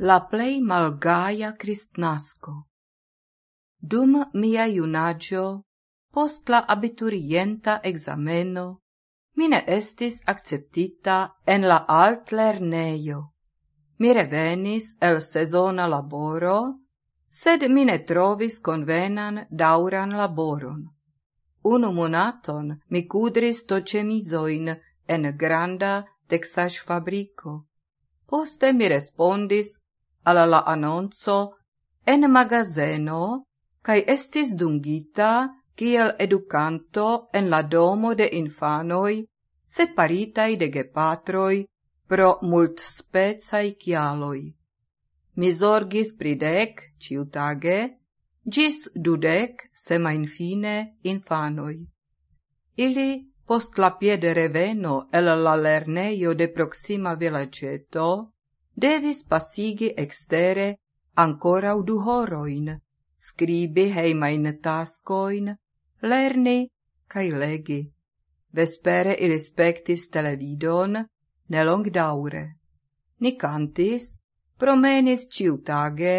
la plei malgaia cristnasco. Dum mia iunagio, post la abiturienta exameno, mine estis acceptita en la alt lerneio. Mi revenis el sezona laboro, sed mine trovis convenan dauran laboron. Unu monaton mi cudris tocemizoin en granda texas fabrico. Poste mi respondis alla la annonzo en magazeno cae estis dungita kiel educanto en la domo de infanoi separitai de gepatroi pro multspezai cialoi. Mi zorgis pridec ciutage, gis dudec semain fine infanoi. Ili, post la piede reveno el la lerneio de proxima villageto, devis passigi extere ancora du horoin, scribi heimain tascoin, lerni cae legi. Vespere ili spectis televidon, nelong daure. Ni cantis, promenis ciutage,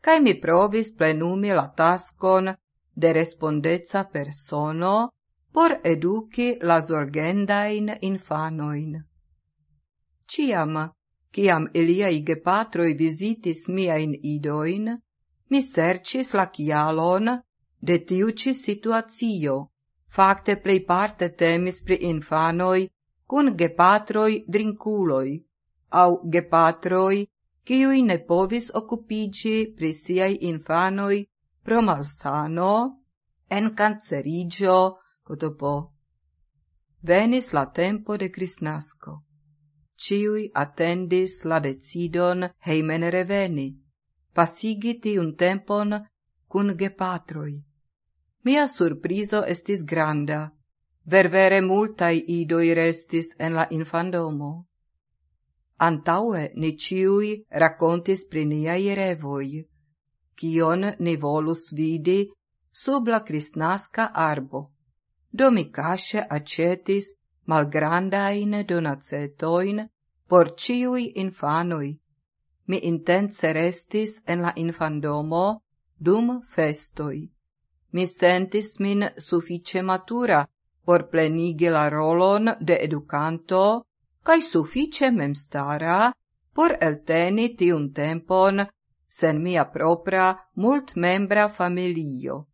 cae mi provis plenumi la tascon de respondezza persono por educi la zorgendain infanoin. Ciam Ciam iliai gepatroi visitis miain idoin, mi sercis la cialon de tiuci situatio. Fakte plei parte temis pri infanoi cun gepatroi drinculoi, au gepatroi ciui ne povis occupigi pri siai infanoi pro malsano, en cancerigio, cotopo. Venis la tempo de Crisnasco ciui attendis la decidon heimen reveni, passigiti un tempon cun gepatroi. Mia surprizo estis granda, ververe multai idoi restis en la infandomo. Antaue ni ciui racontis pri niai revoi, cion ni volus vidi sub la cristnasca arbo. Do mi casce acetis malgrandain donacetoin por ciui infanoi. Mi intense restis en la infandomo dum festoi. Mi sentis min suffice matura por plenigi la rolon de educanto cae suffice memstara por elteni tiun tempon sen mia propra multmembra familio.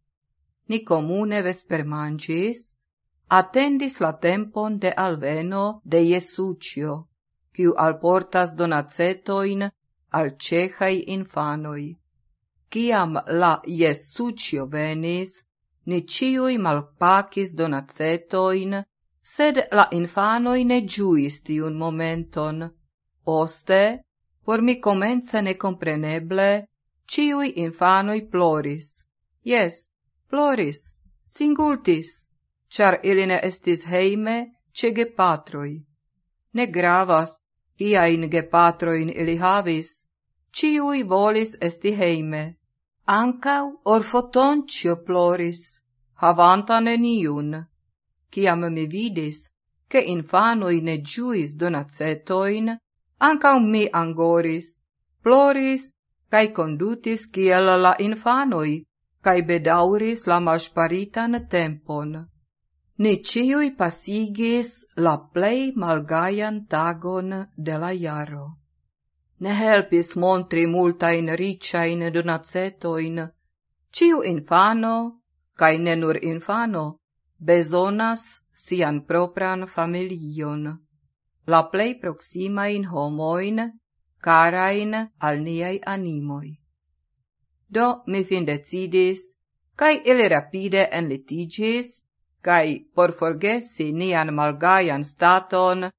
Ni comune vespermangis, attendis la tempon de alveno de Jesucio, quiu alportas donacetoin al cehai infanoi. Ciam la Jesucio venis, ni ciui malpacis donacetoin, sed la infanoi ne giuis tiun momenton. Poste, por mi comence necompreneble, ciui infanoi ploris. Yes, ploris, singultis char ili ne estis heime ce gepatroi. Ne gravas, kiain gepatroin ili havis, ciui volis esti heime. Ancau orfotoncio ploris, havanta neniun. Ciam mi vidis, che infanoi ne giuis donacetoin, ancau mi angoris, ploris, cae condutis ciel la infanoi, cae bedauris la masparitan tempon. Ni ciui pasigis la plei malgaian tagon de la jaro. Ne helpis montri multain ricain donacetoin. Ciu infano, cae ne nur infano, besonas sian propran familion. La plei proximain homoin, carain al niai animoi. Do mi fin decidis, cae ili rapide enlitigis, cae por forgesi nian malgaian staton,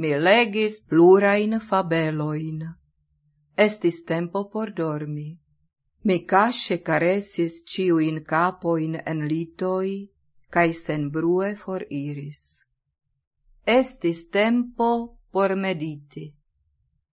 mi legis plurain fabeloin. Estis tempo por dormi. Mi casce caresis ciuin capoin en litoi, cae sen brue for iris. Estis tempo por mediti.